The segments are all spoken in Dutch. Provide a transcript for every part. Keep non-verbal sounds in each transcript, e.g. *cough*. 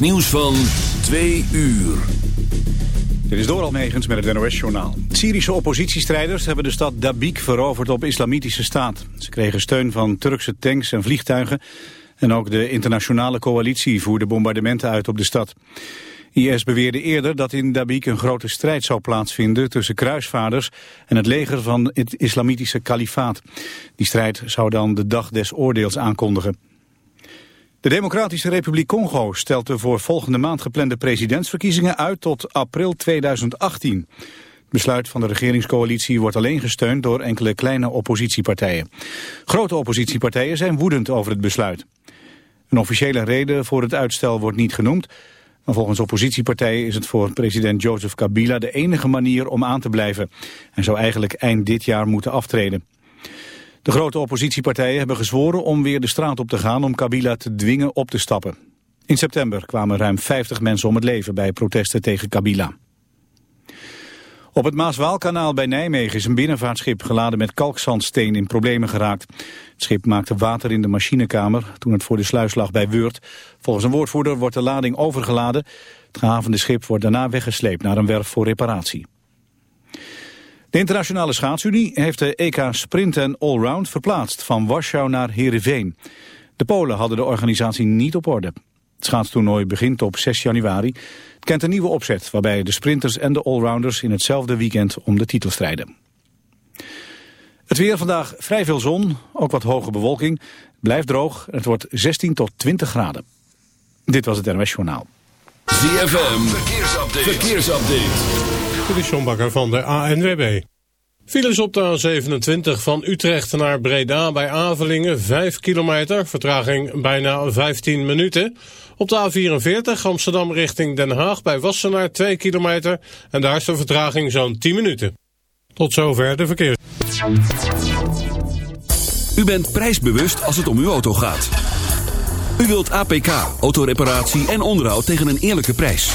Nieuws van 2 uur. Dit is Doral Megens met het NOS-journaal. Syrische oppositiestrijders hebben de stad Dabiq veroverd op islamitische staat. Ze kregen steun van Turkse tanks en vliegtuigen... en ook de internationale coalitie voerde bombardementen uit op de stad. IS beweerde eerder dat in Dabiq een grote strijd zou plaatsvinden... tussen kruisvaarders en het leger van het islamitische kalifaat. Die strijd zou dan de dag des oordeels aankondigen. De Democratische Republiek Congo stelt de voor volgende maand geplande presidentsverkiezingen uit tot april 2018. Het besluit van de regeringscoalitie wordt alleen gesteund door enkele kleine oppositiepartijen. Grote oppositiepartijen zijn woedend over het besluit. Een officiële reden voor het uitstel wordt niet genoemd, maar volgens oppositiepartijen is het voor president Joseph Kabila de enige manier om aan te blijven. Hij zou eigenlijk eind dit jaar moeten aftreden. De grote oppositiepartijen hebben gezworen om weer de straat op te gaan om Kabila te dwingen op te stappen. In september kwamen ruim 50 mensen om het leven bij protesten tegen Kabila. Op het Maaswaalkanaal bij Nijmegen is een binnenvaartschip geladen met kalkzandsteen in problemen geraakt. Het schip maakte water in de machinekamer toen het voor de sluis lag bij Weurt. Volgens een woordvoerder wordt de lading overgeladen. Het gehavende schip wordt daarna weggesleept naar een werf voor reparatie. De Internationale Schaatsunie heeft de EK Sprint en Allround verplaatst van Warschau naar Heerenveen. De Polen hadden de organisatie niet op orde. Het schaatstoernooi begint op 6 januari. Het kent een nieuwe opzet waarbij de sprinters en de allrounders in hetzelfde weekend om de titel strijden. Het weer vandaag vrij veel zon, ook wat hoge bewolking. Blijft droog en het wordt 16 tot 20 graden. Dit was het NOS Journaal. ZFM, verkeersupdate. verkeersupdate. Dit is van de ANWB. Files op de A27 van Utrecht naar Breda bij Avelingen 5 kilometer, vertraging bijna 15 minuten. Op de A44 Amsterdam richting Den Haag bij Wassenaar 2 kilometer en daar is de vertraging zo'n 10 minuten. Tot zover de verkeer. U bent prijsbewust als het om uw auto gaat. U wilt APK, autoreparatie en onderhoud tegen een eerlijke prijs.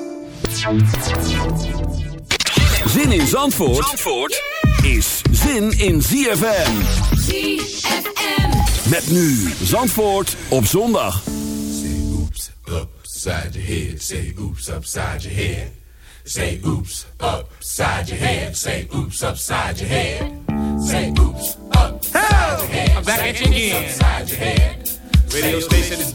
Zin in Zandvoort, Zandvoort is zin in ZFM. ZFM. Met nu Zandvoort op zondag. Say oops, upside your head. Say oops, upside your head. Say oops, upside your head. Say oops, upside your head. Say oops, upside your head. I'm back at you again. Upside your head. Radio station is.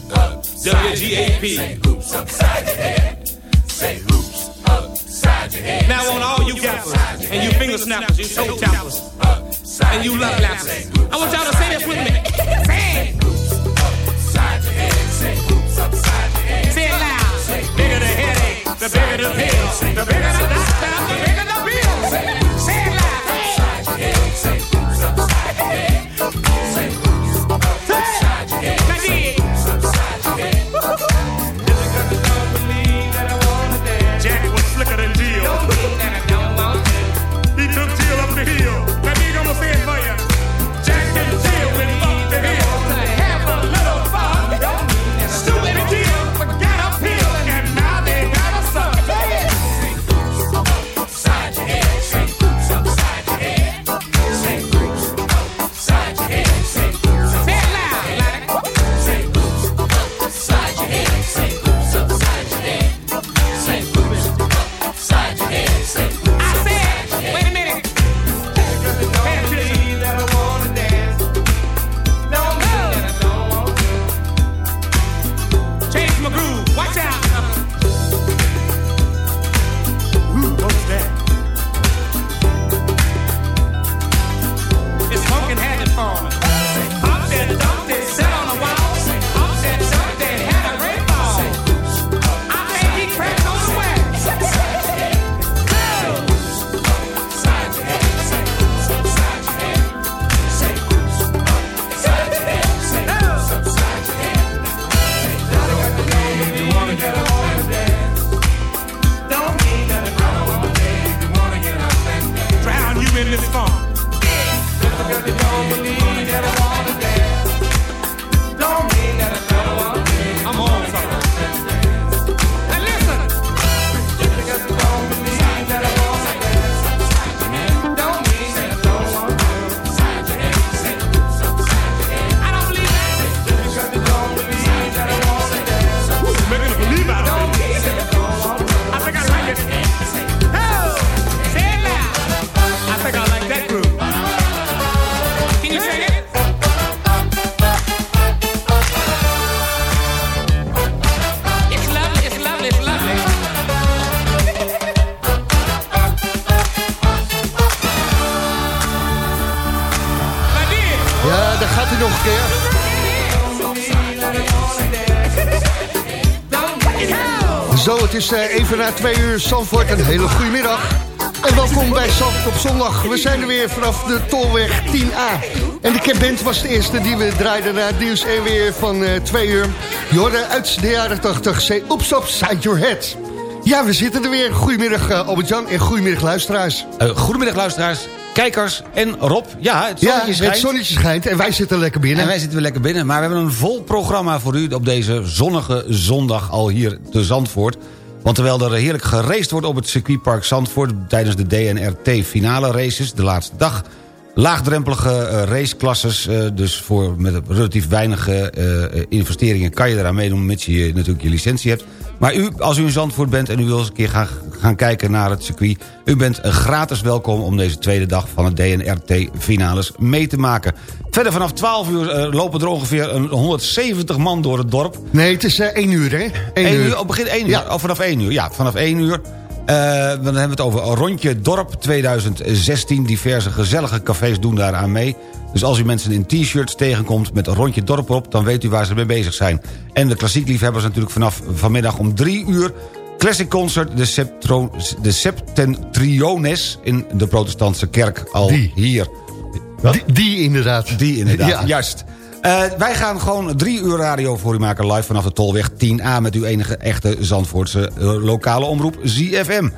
WGAP. Say oops, upside your head. Say oops. Now on all you gappers and you finger snappers, you toe tappers, and you love lappers. I want y'all to say this with me. Is eh, even na twee uur Zandvoort. Een hele goede middag. En welkom bij Zandvoort op zondag. We zijn er weer vanaf de Tolweg 10A. En de Cap was de eerste die we draaiden naar het nieuws en weer van uh, twee uur. Je hoorde uit de jaren 80. Say oops upside your head. Ja, we zitten er weer. Goedemiddag uh, Albert-Jan en goedemiddag luisteraars. Uh, goedemiddag luisteraars kijkers en Rob. Ja, het zonnetje ja, schijnt. het zonnetje schijnt en wij zitten lekker binnen. En wij zitten weer lekker binnen. Maar we hebben een vol programma voor u op deze zonnige zondag al hier te Zandvoort. Want terwijl er heerlijk geraced wordt op het circuitpark Zandvoort... tijdens de DNRT finale races, de laatste dag... laagdrempelige uh, raceklasses, uh, dus voor met relatief weinig uh, investeringen... kan je eraan meedoen, mits je natuurlijk je licentie hebt... Maar u, als u in Zandvoort bent en u wil eens een keer gaan, gaan kijken naar het circuit... u bent gratis welkom om deze tweede dag van het DNRT-finales mee te maken. Verder vanaf 12 uur uh, lopen er ongeveer een 170 man door het dorp. Nee, het is uh, 1 uur, hè? 1, 1 uur. uur. Oh, begin 1 uur. Ja. Oh, vanaf 1 uur. Ja, vanaf 1 uur. Dan hebben we het over Rondje Dorp 2016. Diverse gezellige cafés doen daaraan mee. Dus als u mensen in t-shirts tegenkomt met Rondje Dorp op... dan weet u waar ze mee bezig zijn. En de klassiekliefhebbers natuurlijk vanaf vanmiddag om 3 uur... Classic Concert, de, Septro, de Septentriones... in de protestantse kerk al die. hier. Die, die, inderdaad. Die inderdaad, ja. juist. Uh, wij gaan gewoon drie uur radio voor u maken live vanaf de Tolweg 10A... met uw enige echte Zandvoortse uh, lokale omroep ZFM.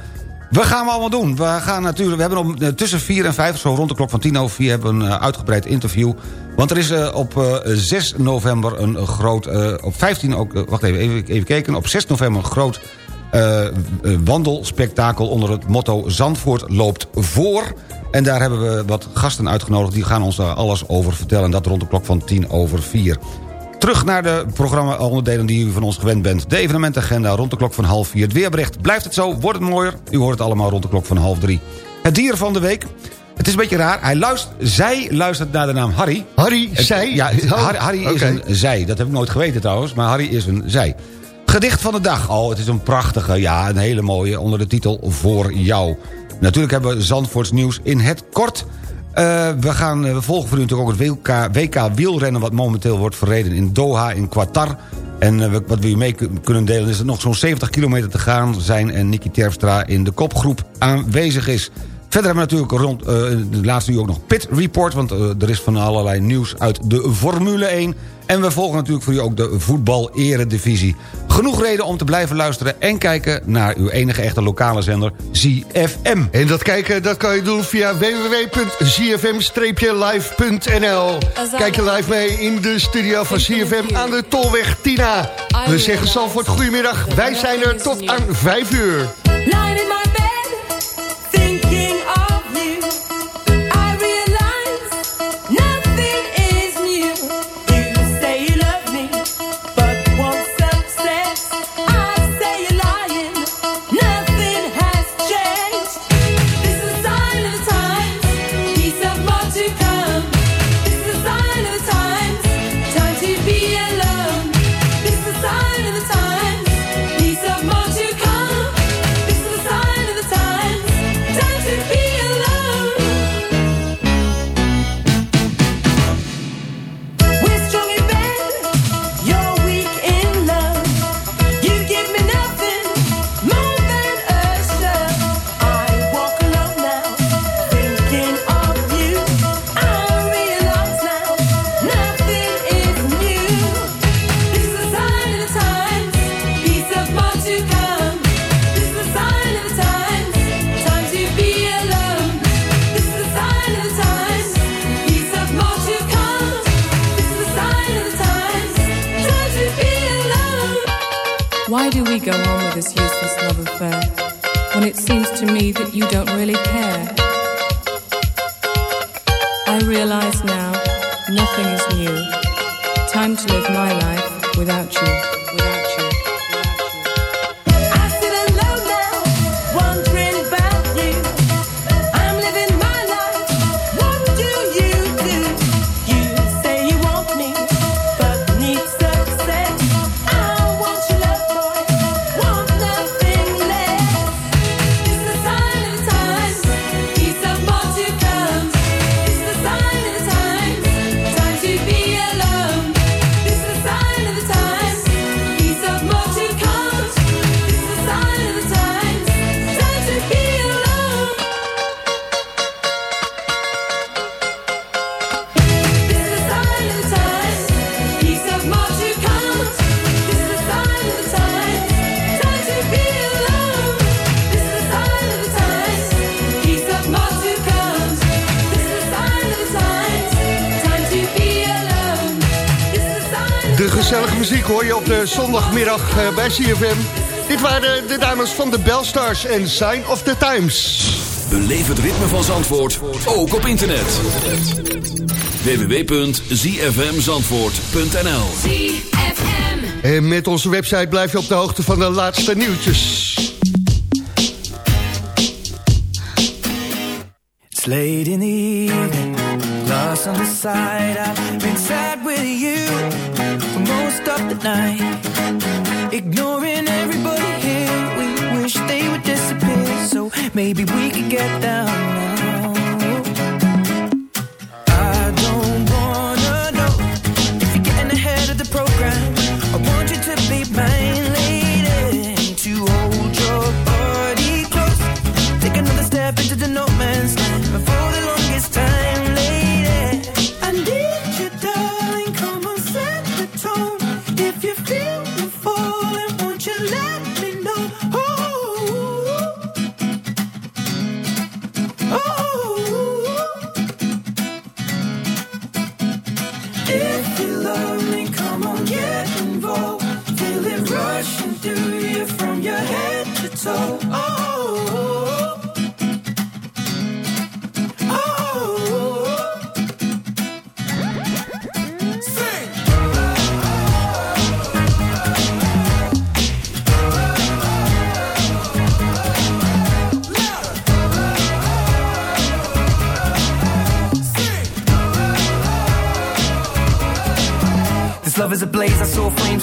We gaan we allemaal doen. We gaan natuurlijk, we hebben uh, tussen 4 en 5, zo rond de klok van 10 over 4... hebben een uitgebreid interview. Want er is op 6 november een groot... op 15 ook, wacht even, even, even kijken. Op 6 november een groot wandelspektakel onder het motto... Zandvoort loopt voor... En daar hebben we wat gasten uitgenodigd. Die gaan ons daar alles over vertellen. En dat rond de klok van 10 over 4. Terug naar de programma-onderdelen die u van ons gewend bent. De evenementagenda rond de klok van half 4. Het weerbericht. Blijft het zo? Wordt het mooier? U hoort het allemaal rond de klok van half 3. Het dier van de week. Het is een beetje raar. Hij luistert, zij luistert naar de naam Harry. Harry, het, zij? Ja, Harry, Harry is een zij. Dat heb ik nooit geweten trouwens. Maar Harry is een zij. Gedicht van de dag. Oh, het is een prachtige, ja, een hele mooie. Onder de titel Voor jou. Natuurlijk hebben we Zandvoorts nieuws in het kort. Uh, we, gaan, we volgen voor u ook het WK, WK wielrennen... wat momenteel wordt verreden in Doha, in Qatar. En uh, wat we u mee kunnen delen is dat nog zo'n 70 kilometer te gaan zijn... en Nicky Terpstra in de kopgroep aanwezig is. Verder hebben we natuurlijk rond de laatste uur ook nog Pit Report... want er is van allerlei nieuws uit de Formule 1... En we volgen natuurlijk voor u ook de voetbal-eredivisie. Genoeg reden om te blijven luisteren en kijken naar uw enige echte lokale zender ZFM. En dat kijken dat kan je doen via www.zfm-live.nl. Kijk je live mee in de studio van ZFM aan de Tolweg Tina. We zeggen Salford goedemiddag. Wij zijn er tot aan 5 uur. De zondagmiddag eh, bij CFM. Dit waren de dames van de Belstars en Sign of the Times. Beleef het ritme van Zandvoort, ook op internet. www.zfmzandvoort.nl En met onze website blijf je op de hoogte van de laatste nieuwtjes. It's late in the evening, lost on the side. I've been sad with you most of the night. Ignoring everybody here, we wish they would disappear. So maybe we could get down now.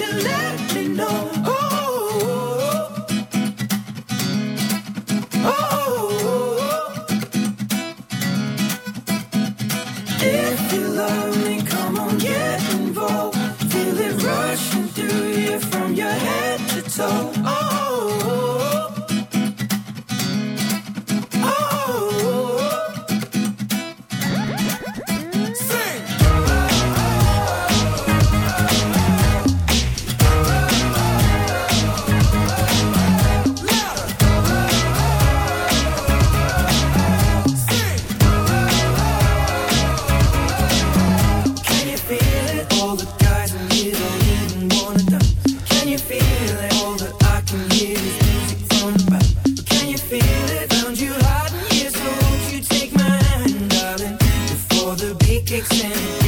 you let me know? The beat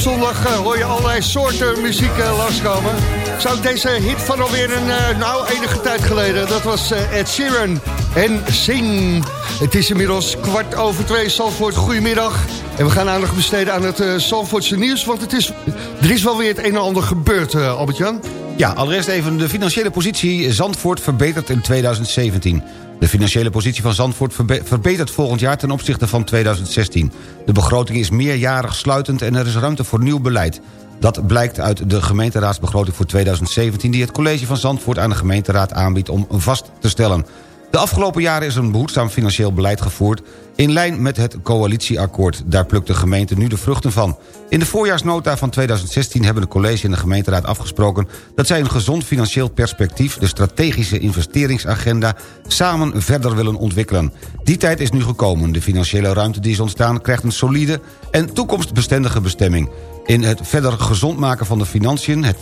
zondag eh, hoor je allerlei soorten muziek eh, langskomen. Zou deze hit van alweer een, eh, nou, enige tijd geleden. Dat was Ed Sheeran en Sing. Het is inmiddels kwart over twee. Zalvoort, goedemiddag. En we gaan aandacht besteden aan het Zalvoortse nieuws. Want het is, er is wel weer het een en ander gebeurd, Albert-Jan. Ja, allereerst even de financiële positie. Zandvoort verbetert in 2017. De financiële positie van Zandvoort verbe- verbetert volgend jaar ten opzichte van 2016. De begroting is meerjarig sluitend en er is ruimte voor nieuw beleid. Dat blijkt uit de gemeenteraadsbegroting voor 2017... die het college van Zandvoort aan de gemeenteraad aanbiedt om vast te stellen. De afgelopen jaren is een behoedzaam financieel beleid gevoerd... in lijn met het coalitieakkoord. Daar plukt de gemeente nu de vruchten van. In de voorjaarsnota van 2016 hebben de college en de gemeenteraad afgesproken... dat zij een gezond financieel perspectief... de strategische investeringsagenda samen verder willen ontwikkelen. Die tijd is nu gekomen. De financiële ruimte die is ontstaan krijgt een solide en toekomstbestendige bestemming. In het verder gezond maken van de financiën... het,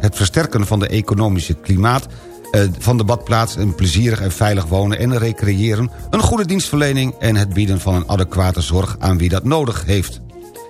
het versterken van de economische klimaat van de badplaats... een plezierig en veilig wonen en recreëren... een goede dienstverlening en het bieden van een adequate zorg... aan wie dat nodig heeft.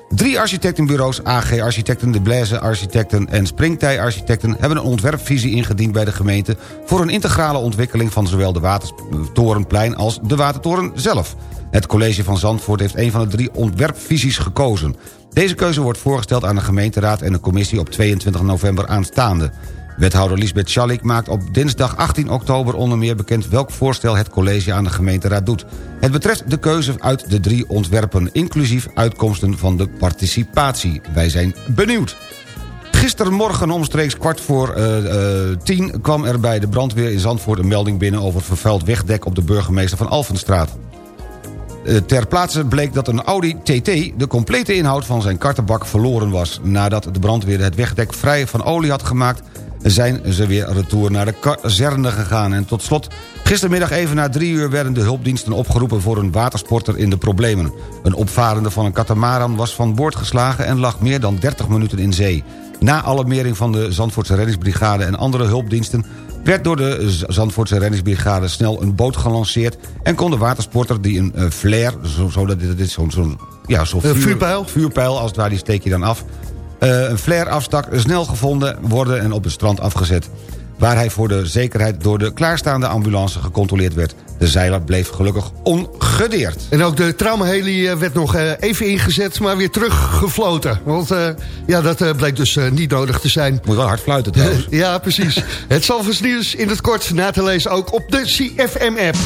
Drie architectenbureaus, AG Architecten, De Blaise Architecten en Springtij Architecten... hebben een ontwerpvisie ingediend bij de gemeente... voor een integrale ontwikkeling van zowel de Watertorenplein als de Watertoren zelf. Het college van Zandvoort heeft een van de drie ontwerpvisies gekozen. Deze keuze wordt voorgesteld aan de gemeenteraad en de commissie op 22 november aanstaande. Wethouder Lisbeth Schalik maakt op dinsdag 18 oktober onder meer bekend... welk voorstel het college aan de gemeenteraad doet. Het betreft de keuze uit de drie ontwerpen... inclusief uitkomsten van de participatie. Wij zijn benieuwd. Gistermorgen omstreeks kwart voor uh, uh, tien... kwam er bij de brandweer in Zandvoort een melding binnen... over vervuild wegdek op de burgemeester van Alphenstraat. Uh, ter plaatse bleek dat een Audi TT de complete inhoud van zijn kartenbak verloren was. Nadat de brandweer het wegdek vrij van olie had gemaakt zijn ze weer retour naar de kazerne gegaan. En tot slot, gistermiddag even na drie uur werden de hulpdiensten opgeroepen voor een watersporter in de problemen. Een opvarende van een katamaran was van boord geslagen en lag meer dan 30 minuten in zee. Na alarmering van de Zandvoortse reddingsbrigade en andere hulpdiensten werd door de Zandvoortse reddingsbrigade snel een boot gelanceerd... en kon de watersporter die een uh, flare, zo, zo, dit is zo'n zo ja, zo vuur, vuurpijl? vuurpijl, als het ware, die steek je dan af... Uh, een flare afstak snel gevonden worden en op het strand afgezet. Waar hij voor de zekerheid door de klaarstaande ambulance gecontroleerd werd. De zeiler bleef gelukkig ongedeerd. En ook de traumaheli eh, werd nog uh, even ingezet, maar weer teruggefloten. Want uh, ja, dat bleek dus niet nodig te zijn. Moet wel hard fluiten *laughs* trouwens. ja, precies. het Zalvers nieuws in het kort na te lezen ook op de CFM-app.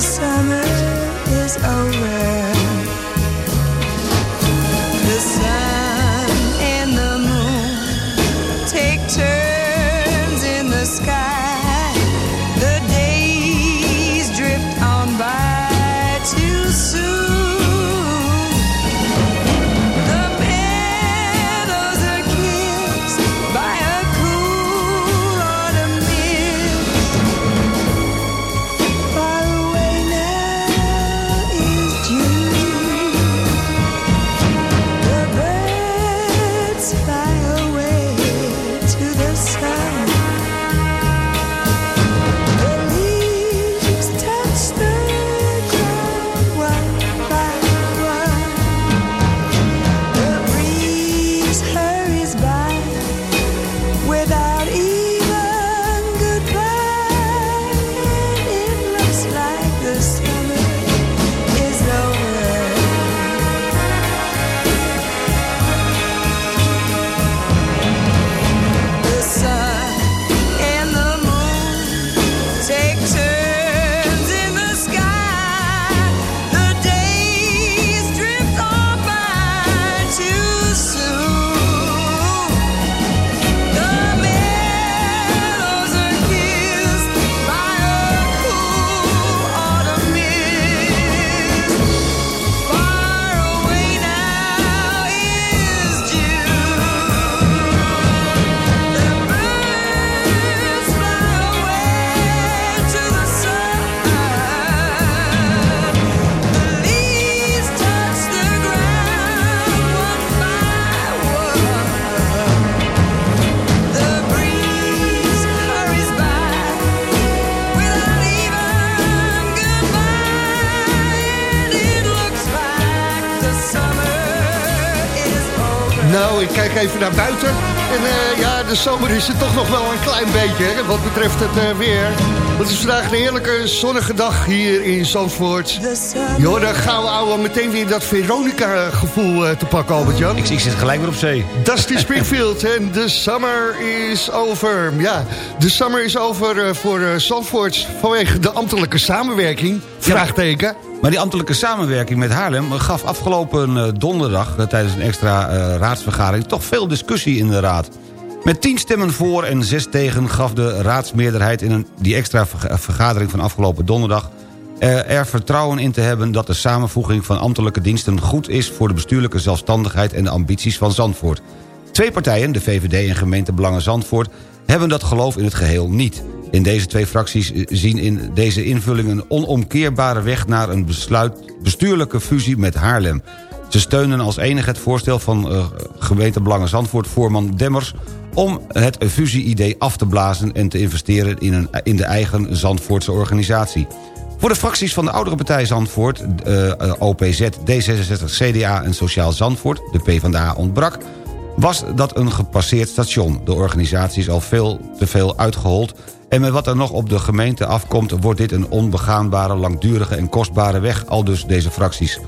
Summer kijk even naar buiten. En eh, ja, de zomer is er toch nog wel een klein beetje, hè, wat betreft het eh, weer. Het is vandaag een heerlijke zonnige dag hier in Zandvoort. Je hoort de gouden ouwe meteen weer dat Veronica-gevoel eh, te pakken, Albert-Jan. Ik, ik zit gelijk weer op zee. Dusty *laughs* Springfield en de summer is over. Ja, de summer is over voor Zandvoort vanwege de ambtelijke samenwerking. Vraagteken. Maar die ambtelijke samenwerking met Haarlem gaf afgelopen eh, donderdag... eh, tijdens een extra eh, raadsvergadering toch veel discussie in de raad. Met tien stemmen voor en zes tegen gaf de raadsmeerderheid... in die extra verga- vergadering van afgelopen donderdag... er vertrouwen in te hebben dat de samenvoeging van ambtelijke diensten... goed is voor de bestuurlijke zelfstandigheid en de ambities van Zandvoort. Twee partijen, de VVD en gemeente Belangen Zandvoort... hebben dat geloof in het geheel niet. In deze twee fracties eh, zien in deze invulling een onomkeerbare weg... naar een besluit bestuurlijke fusie met Haarlem. Ze steunen als enige het voorstel van eh, gemeente Belangen Zandvoort... voorman Demmers om het fusieidee af te blazen... en te investeren in, een, in de eigen Zandvoortse organisatie. Voor de fracties van de oudere partij Zandvoort, OPZ, D66, CDA en Sociaal Zandvoort... de PvdA ontbrak, was dat een gepasseerd station. De organisatie is al veel te veel uitgehold... en met wat er nog op de gemeente afkomt... wordt dit een onbegaanbare, langdurige en kostbare weg... al dus deze fracties.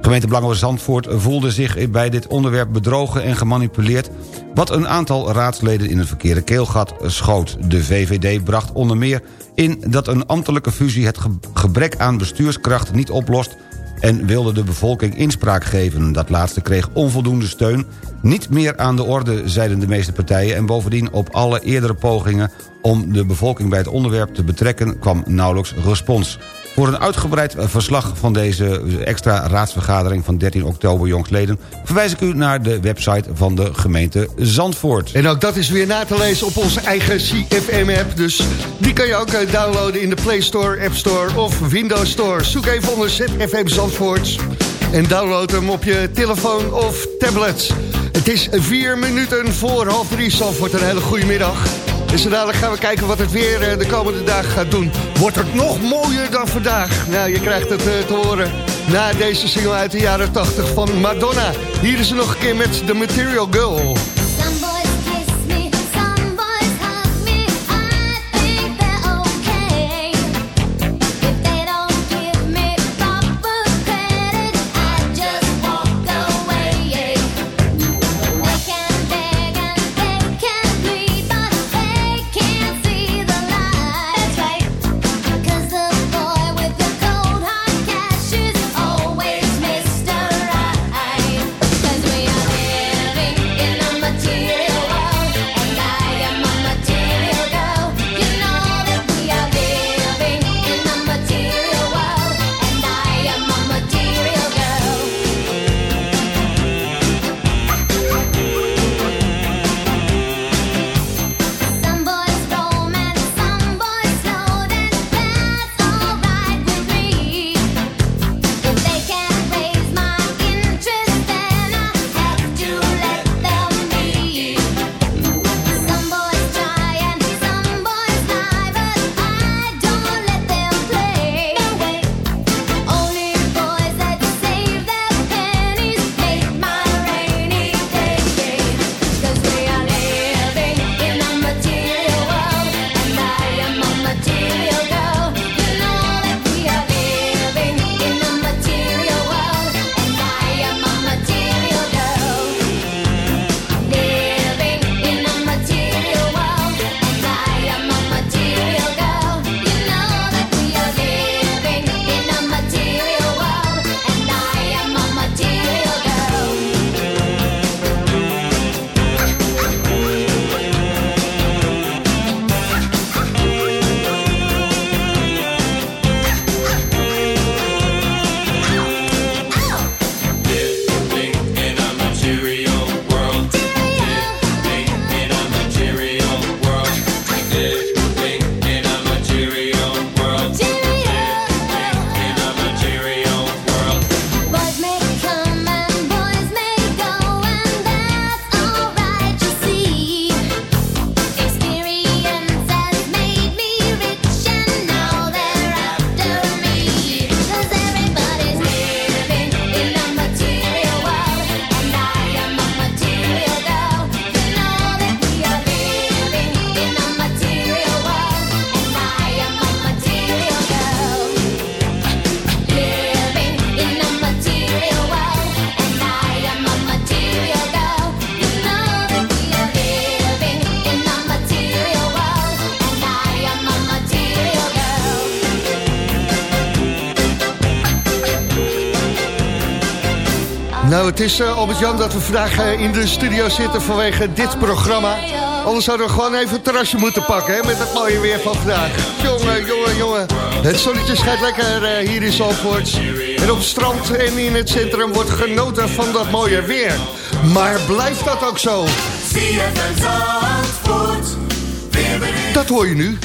Gemeente Belangen Zandvoort voelde zich bij dit onderwerp bedrogen en gemanipuleerd... wat een aantal raadsleden in het verkeerde keelgat schoot. De VVD bracht onder meer in dat een ambtelijke fusie... het ge- gebrek aan bestuurskracht niet oplost en wilde de bevolking inspraak geven. Dat laatste kreeg onvoldoende steun. Niet meer aan de orde, zeiden de meeste partijen... en bovendien op alle eerdere pogingen om de bevolking bij het onderwerp te betrekken... kwam nauwelijks respons. Voor een uitgebreid eh, verslag van deze extra raadsvergadering van 13 oktober jongstleden... verwijs ik u naar de website van de gemeente Zandvoort. En ook dat is weer na te lezen op onze eigen CFM-app. Dus die kan je ook eh, downloaden in de Play Store, App Store of Windows Store. Zoek even onder ZFM Zandvoort en download hem op je telefoon of tablet. Het is vier minuten voor half drie. Zandvoort, een hele goede middag. En zo dadelijk gaan we kijken wat het weer eh, de komende dagen gaat doen. Wordt het nog mooier dan vandaag? Nou, je krijgt het eh, te horen na deze single uit de jaren 80 van Madonna. Hier is ze nog een keer met The Material Girl. Nou, het is eh, Albert-Jan dat we vandaag eh, in de studio zitten vanwege dit programma. Anders zouden we gewoon even een terrasje moeten pakken, hè, met het mooie weer van vandaag. Jongen, jongen, jongen. Het zonnetje schijnt lekker eh, hier in Zandvoort. En op het strand en in het centrum wordt genoten van dat mooie weer. Maar blijft dat ook zo? Dat hoor je nu.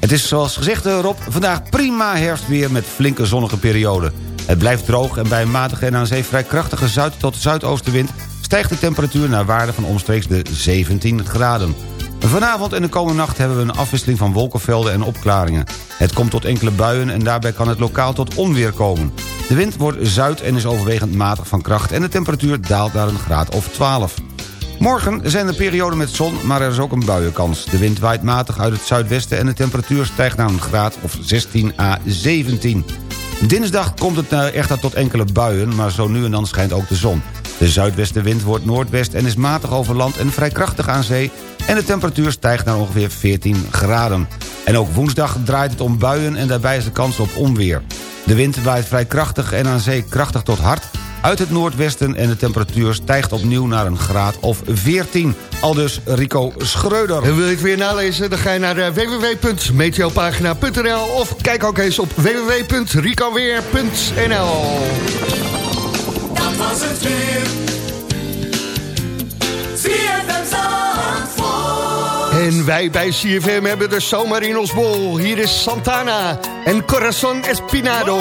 Het is zoals gezegd Rob, vandaag prima herfstweer met flinke zonnige perioden. Het blijft droog en bij een matige en aan zee vrij krachtige zuid- tot zuidoostenwind... stijgt de temperatuur naar waarde van omstreeks de 17 graden. Vanavond en de komende nacht hebben we een afwisseling van wolkenvelden en opklaringen. Het komt tot enkele buien en daarbij kan het lokaal tot onweer komen. De wind wordt zuid en is overwegend matig van kracht... en de temperatuur daalt naar een graad of 12. Morgen zijn er perioden met zon, maar er is ook een buienkans. De wind waait matig uit het zuidwesten en de temperatuur stijgt naar een graad of 16 à 17. Dinsdag komt het eh, echter tot enkele buien, maar zo nu en dan schijnt ook de zon. De zuidwestenwind wordt noordwest en is matig over land en vrij krachtig aan zee... en de temperatuur stijgt naar ongeveer 14 graden. En ook woensdag draait het om buien en daarbij is de kans op onweer. De wind waait vrij krachtig en aan zee krachtig tot hard... uit het noordwesten... en de temperatuur stijgt opnieuw naar een graad of 14. Aldus Rico Schreuder. En wil je het weer nalezen, dan ga je naar eh, www.meteopagina.nl of kijk ook eens op www.ricoweer.nl Dat was het weer. En wij bij CFM hebben de zomer in ons bol. Hier is Santana en Corazon Espinado.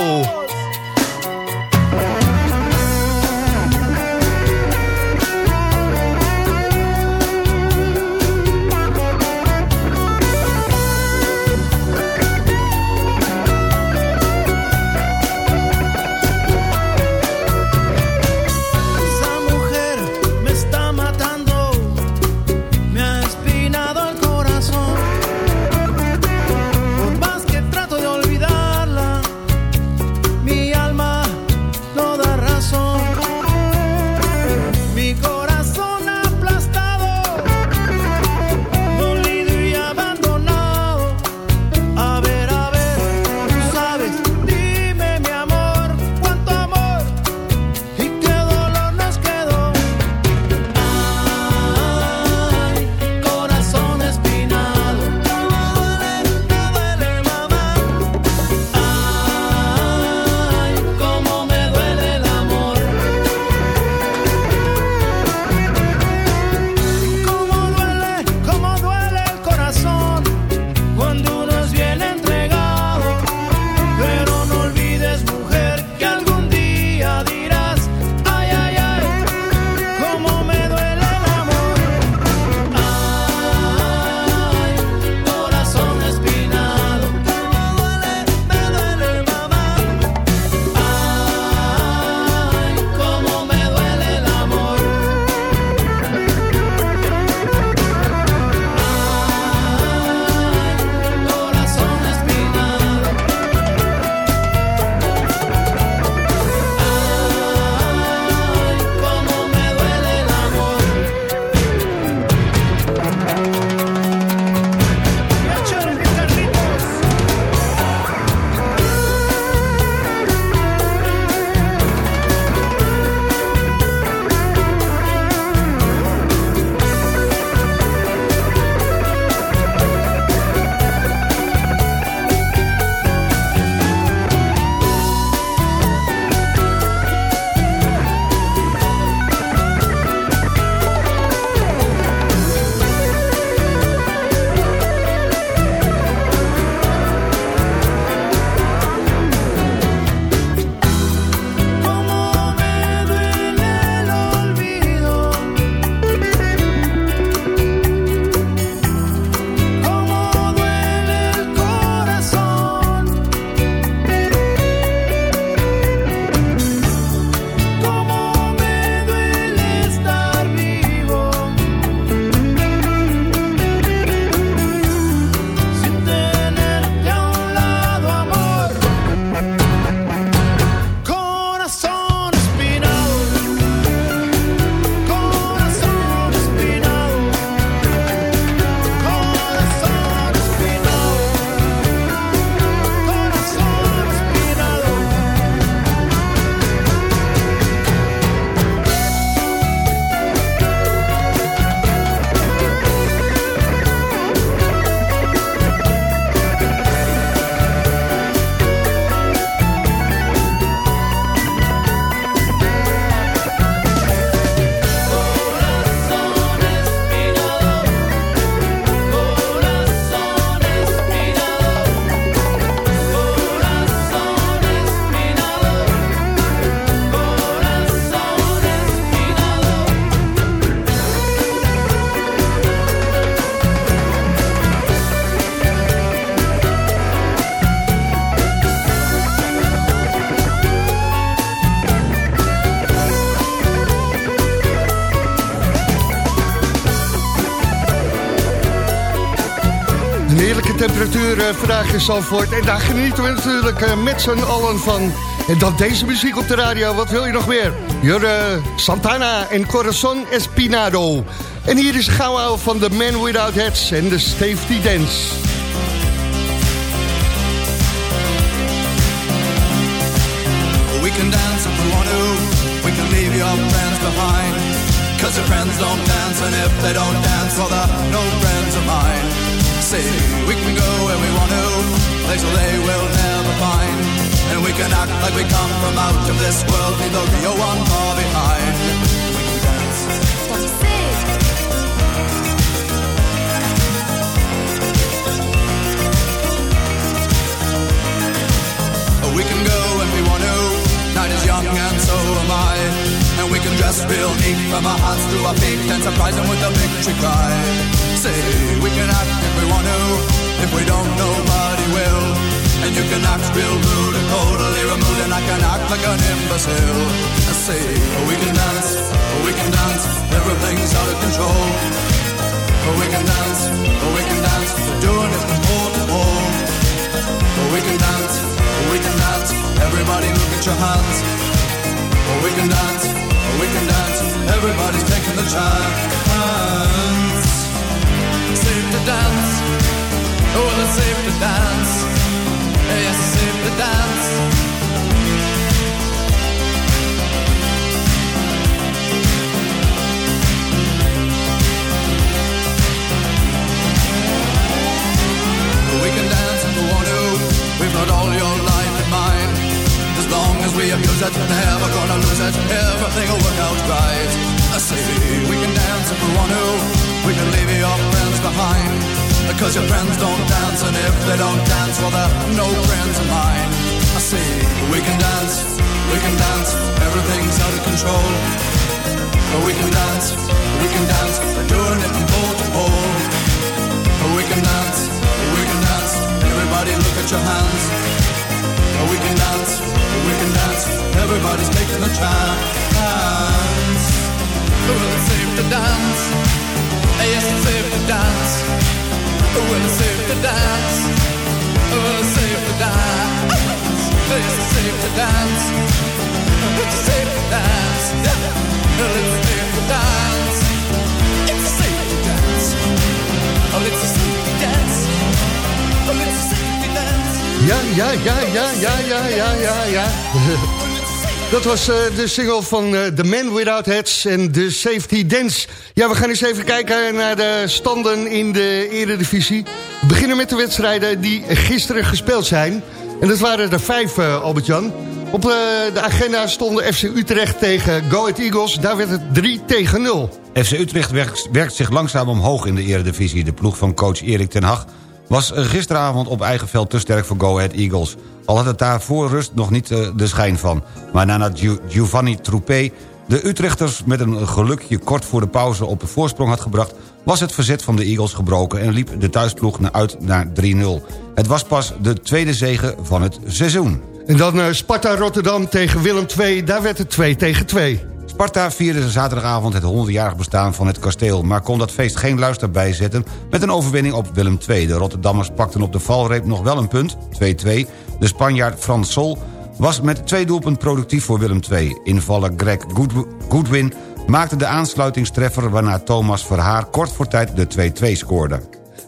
Temperatuur eh, vandaag in Zandvoort. En daar genieten we natuurlijk eh, met z'n allen van. En dan deze muziek op de radio. Wat wil je nog meer? Jurre Santana en Corazon Espinado. En hier is gauw van The Man Without Hats en de Safety Dance. We can leave your friends behind. Cause your friends don't dance, and if they don't dance, well, they're no friends. Say, we can go where we want to, place where they will never find. And we can act like we come from out of this world, leave the real one far behind. We can dance. We can go when we want to. Night is young and so am I. And we can dress real neat from our hearts to our feet and surprise them with a victory cry. Say we can act if we want to. If we don't, nobody will. And you can act real rude and totally removed, and I can act like an imbecile. Say oh, we can dance, oh, we can dance. Everything's out of control. Oh, we can dance, we can dance. We're doing it from pole to pole. We can dance, we can dance. Everybody look at your hands. We can dance, we can dance. Everybody's taking the chance. Safe to dance. Oh, it's safe to dance. Yes, it's safe to dance. We can dance if we want to. We've got all your life in mind. As long as we abuse it, never gonna lose it. Everything will work out right. I say we can dance if we want to. We can leave your friends behind. Because your friends don't dance, and if they don't dance, well, they're no friends of mine. I say we can dance, we can dance. Everything's out of control. We can dance, we can dance. We're doing it from pole to pole. We can dance, we can dance. Everybody look at your hands. We can dance, we can dance. Everybody's taking a chance. It's safe to dance. Yes, it's safe to dance. Well, it's safe to dance. Well, it's safe to dance. Yes, it's safe to dance. It's safe to dance. Well, it's safe to dance. It's safe to dance. Oh, it's a safety dance. Oh, it's a safety dance. Ja, ja, ja, ja, ja, ja, ja, ja, ja. *laughs* Dat was eh, de single van eh, The Man Without Hats en de Safety Dance. Ja, we gaan eens even kijken naar de standen in de eredivisie. We beginnen met de wedstrijden die gisteren gespeeld zijn. En dat waren er vijf, eh, Albert-Jan. Op de agenda stonden FC Utrecht tegen Go Ahead Eagles. Daar werd het 3 tegen 0. FC Utrecht werkt, werkt zich langzaam omhoog in de eredivisie. De ploeg van coach Erik ten Hag was gisteravond op eigen veld te sterk voor Go Ahead Eagles. Al had het daar voor rust nog niet eh, de schijn van. Maar Gio- Giovanni Troupé de Utrechters met een gelukje kort voor de pauze op de voorsprong had gebracht... was het verzet van de Eagles gebroken en liep de thuisploeg uit naar 3-0. Het was pas de tweede zege van het seizoen. En dan eh, Sparta Rotterdam tegen Willem II. Daar werd het 2 tegen 2. Sparta vierde zaterdagavond het 100-jarig bestaan van het kasteel... maar kon dat feest geen luister bijzetten met een overwinning op Willem II. De Rotterdammers pakten op de valreep nog wel een punt, 2-2. De Spanjaard Frans Sol was met twee doelpunten productief voor Willem II. Invaller Greg Good- Goodwin maakte de aansluitingstreffer... waarna Thomas Verhaar kort voor tijd de 2-2 scoorde.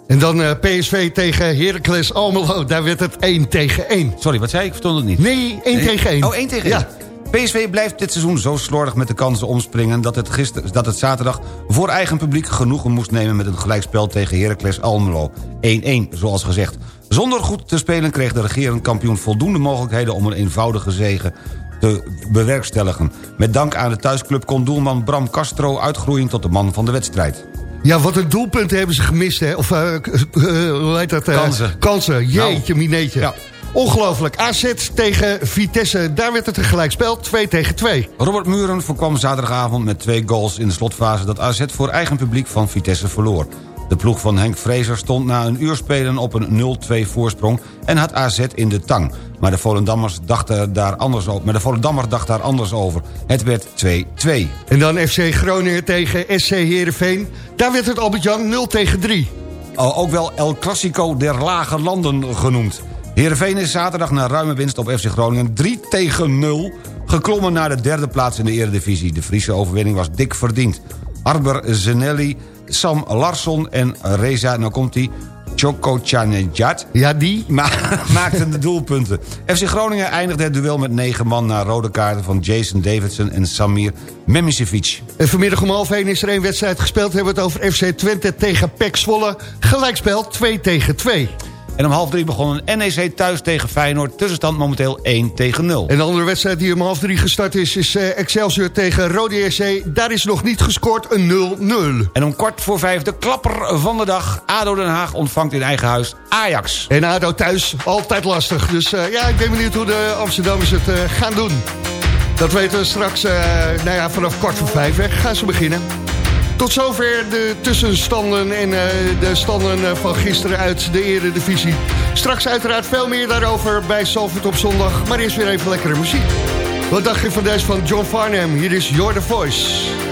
En dan eh, PSV tegen Heracles Almelo. Daar werd het 1 tegen 1. Sorry, wat zei ik? Ik verstond het niet. Nee, 1 Nee. tegen 1. Oh, 1 tegen 1. Ja. PSV blijft dit seizoen zo slordig met de kansen omspringen... dat het, gister, dat het zaterdag voor eigen publiek genoegen moest nemen... met een gelijkspel tegen Heracles Almelo. 1-1, zoals gezegd. Zonder goed te spelen kreeg de regerend kampioen voldoende mogelijkheden... om een eenvoudige zege te bewerkstelligen. Met dank aan de thuisclub kon doelman Bram Castro uitgroeien tot de man van de wedstrijd. Ja, wat een doelpunten hebben ze gemist, hè? Of, eh, eh, hoe heet dat? eh, Kansen. Kansen, jeetje, mineetje. Ja. Ongelooflijk. AZ tegen Vitesse, daar werd het een gelijkspel, 2 tegen 2. Robert Muren voorkwam zaterdagavond met twee goals in de slotfase... dat AZ voor eigen publiek van Vitesse verloor. De ploeg van Henk Vrezer stond na een uur spelen op een 0-2 voorsprong... en had AZ in de tang. Maar de Volendammers dachten daar anders over. Maar de Volendammer dacht daar anders over. Het werd 2-2. En dan FC Groningen tegen SC Heerenveen. Daar werd het Albert-Jan 0 tegen 3. Al- Ook wel El Clasico der Lage Landen genoemd. Heerenveen is zaterdag na ruime winst op FC Groningen 3 tegen 0... geklommen naar de derde plaats in de eredivisie. De Friese overwinning was dik verdiend. Arber Zenelli, Sam Larsson en Reza, nou komt hij... Chokochanejad... Ja, die? *laughs* maakten de doelpunten. FC Groningen eindigde het duel met negen man... na rode kaarten van Jason Davidson en Samir Memisevic. En vanmiddag om half 1 is er één wedstrijd gespeeld. Hebben we het over FC Twente tegen PEC Zwolle. Gelijkspel 2 tegen 2. En om half drie begon een NEC thuis tegen Feyenoord. Tussenstand momenteel 1 tegen 0. En de andere wedstrijd die om half drie restart is... is eh, Excelsior tegen Rode JC. Daar is nog niet gescoord, een 0-0. En om kwart voor vijf de klapper van de dag. ADO Den Haag ontvangt in eigen huis Ajax. En ADO thuis, altijd lastig. Dus eh, ja, ik ben benieuwd hoe de Amsterdammers het eh, gaan doen. Dat weten we straks, eh, nou ja, vanaf kwart voor vijf hè, gaan ze beginnen. Tot zover de tussenstanden en eh, de standen eh, van gisteren uit de eredivisie. Straks uiteraard veel meer daarover bij Salford op zondag. Maar eerst weer even lekkere muziek. Wat dacht je van deze van John Farnham? Hier is Your The Voice.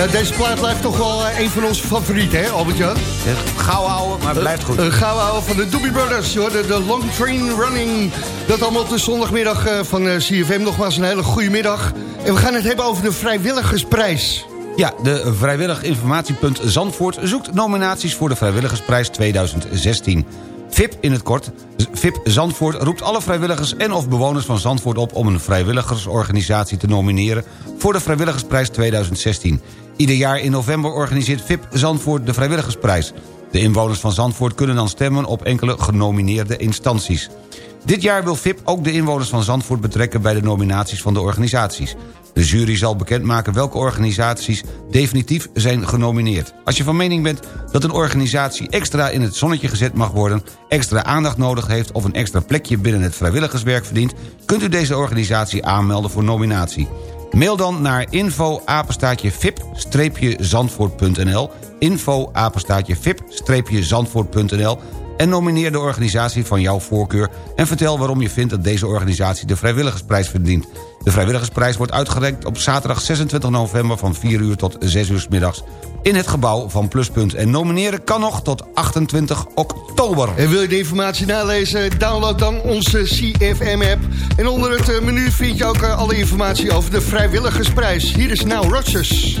Ja, deze plaat blijft toch wel eh, een van onze favorieten, hè, Albert-Jan? Gauw houden, maar het blijft goed. Een gauw houden van de Doobie Brothers, hoor. De, de Long Train Running. Dat allemaal op de zondagmiddag eh, van eh, CFM. Nogmaals een hele goede middag. En we gaan het hebben over de vrijwilligersprijs. Ja, de Vrijwillig Informatiepunt Zandvoort zoekt nominaties voor de Vrijwilligersprijs 2016. VIP in het kort. VIP Zandvoort roept alle vrijwilligers en of bewoners van Zandvoort op... om een vrijwilligersorganisatie te nomineren voor de Vrijwilligersprijs 2016. Ieder jaar in november organiseert VIP Zandvoort de Vrijwilligersprijs. De inwoners van Zandvoort kunnen dan stemmen op enkele genomineerde instanties. Dit jaar wil VIP ook de inwoners van Zandvoort betrekken... bij de nominaties van de organisaties. De jury zal bekendmaken welke organisaties definitief zijn genomineerd. Als je van mening bent dat een organisatie extra in het zonnetje gezet mag worden... extra aandacht nodig heeft of een extra plekje binnen het vrijwilligerswerk verdient... kunt u deze organisatie aanmelden voor nominatie. Mail dan naar info apenstaatje en nomineer de organisatie van jouw voorkeur... en vertel waarom je vindt dat deze organisatie de vrijwilligersprijs verdient. De vrijwilligersprijs wordt uitgereikt op zaterdag 26 november... van 4 uur tot 6 uur middags in het gebouw van Pluspunt. En nomineren kan nog tot 28 oktober. En wil je de informatie nalezen? Download dan onze CFM-app. En onder het eh, menu vind je ook eh, alle informatie over de vrijwilligersprijs. Hier is Now Rodgers.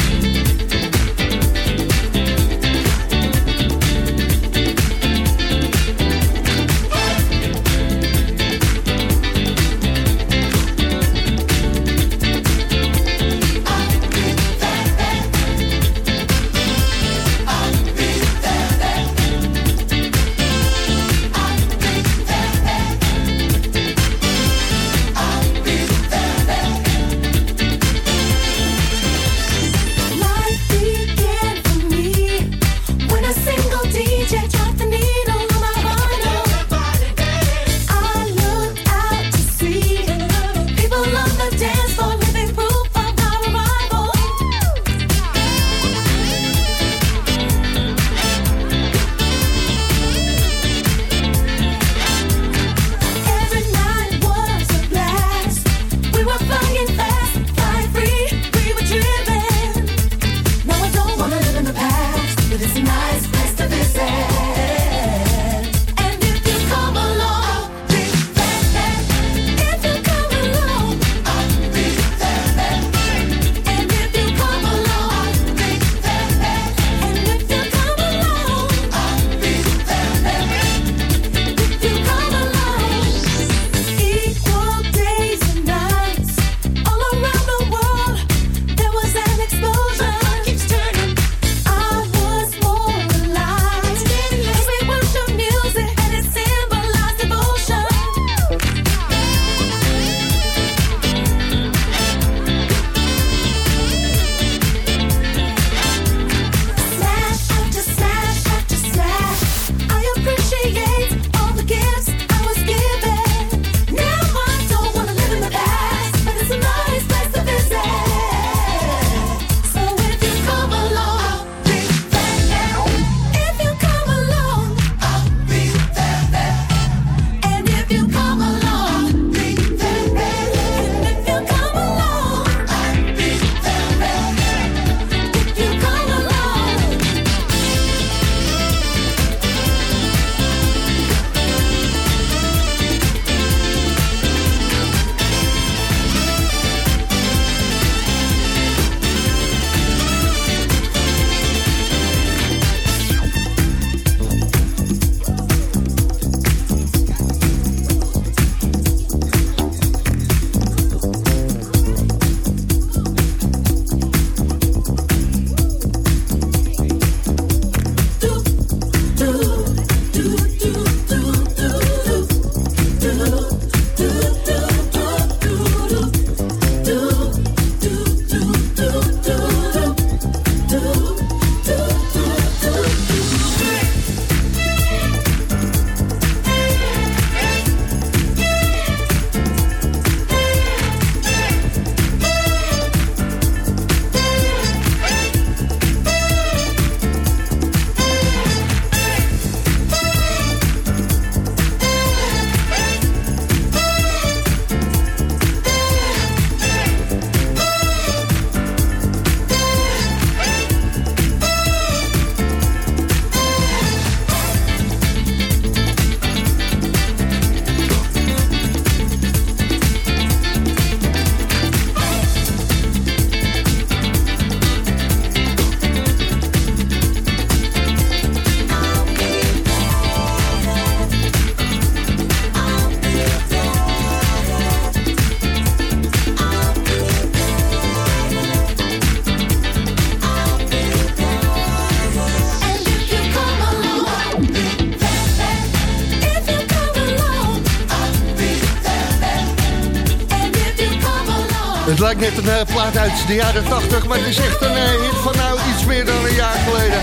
Net een eh, plaat uit de jaren 80, maar het is echt een eh, hit van nou iets meer dan een jaar geleden.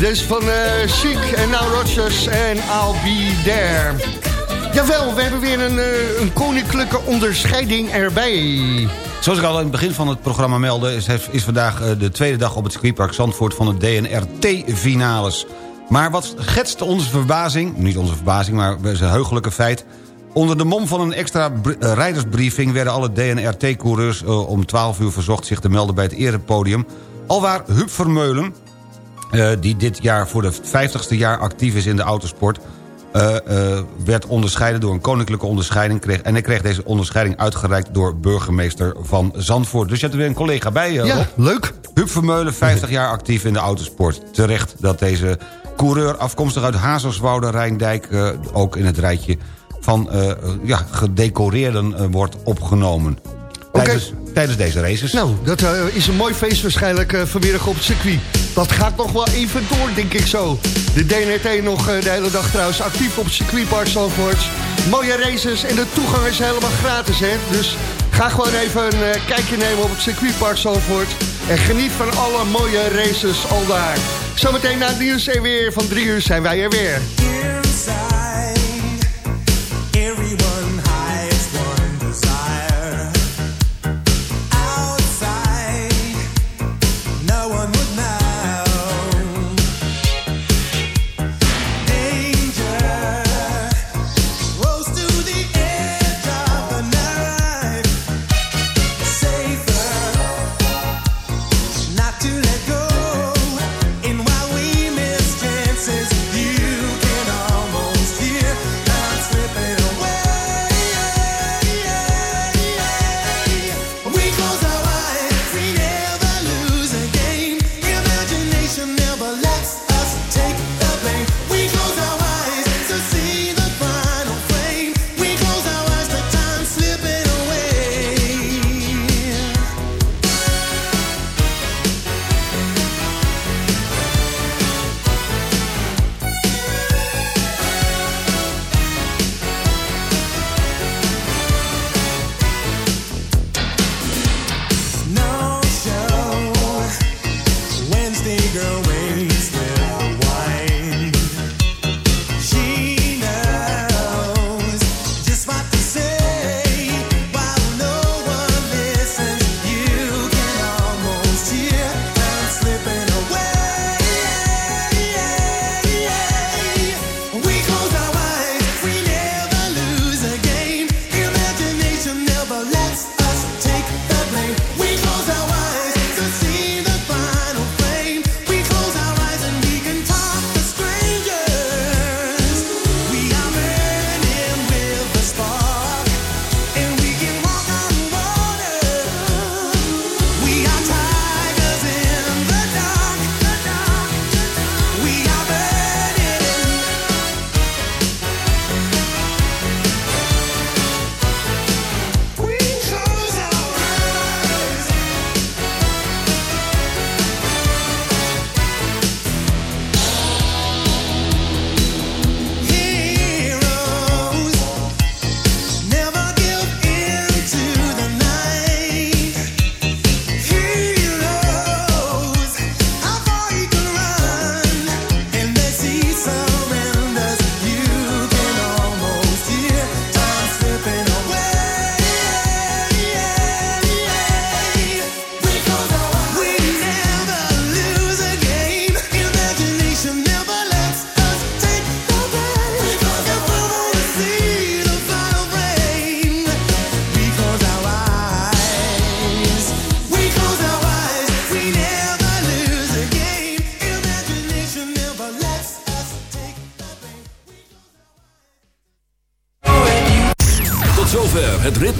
Dus van eh Chic en Now Rodgers en I'll Be There. Jawel, we hebben weer een, een koninklijke onderscheiding erbij. Zoals ik al in het begin van het programma meldde... is, is vandaag de tweede dag op het circuitpark Zandvoort... van de DNRT-finales. Maar wat schetst onze verbazing... niet onze verbazing, maar een heugelijke feit... Onder de mom van een extra eh, rijdersbriefing... werden alle DNRT-coureurs eh, om 12 uur verzocht zich te melden bij het erepodium. Alwaar Huub Vermeulen, eh, die dit jaar voor de 50ste jaar actief is in de autosport... werd onderscheiden door een koninklijke onderscheiding... Kreeg, en hij kreeg deze onderscheiding uitgereikt door burgemeester van Zandvoort. Dus je hebt er weer een collega bij, eh, Ja, Rob. leuk. Huub Vermeulen, 50 jaar actief in de autosport. Terecht dat deze coureur afkomstig uit Hazerswoude Rijndijk... ook in het rijtje van eh, ja, gedecoreerden eh, wordt opgenomen. Tijdens, tijdens deze races. Nou, dat eh, is een mooi feest waarschijnlijk eh, vanmiddag op het circuit. Dat gaat nog wel even door, denk ik zo. De DNT nog de hele dag trouwens actief op het circuitpark Zandvoort. Mooie races en de toegang is helemaal gratis, hè. Dus ga gewoon even een eh, kijkje nemen op het circuitpark Zandvoort. En geniet van alle mooie races al daar. Zometeen na het nieuws en weer van drie uur zijn wij er weer. everyone.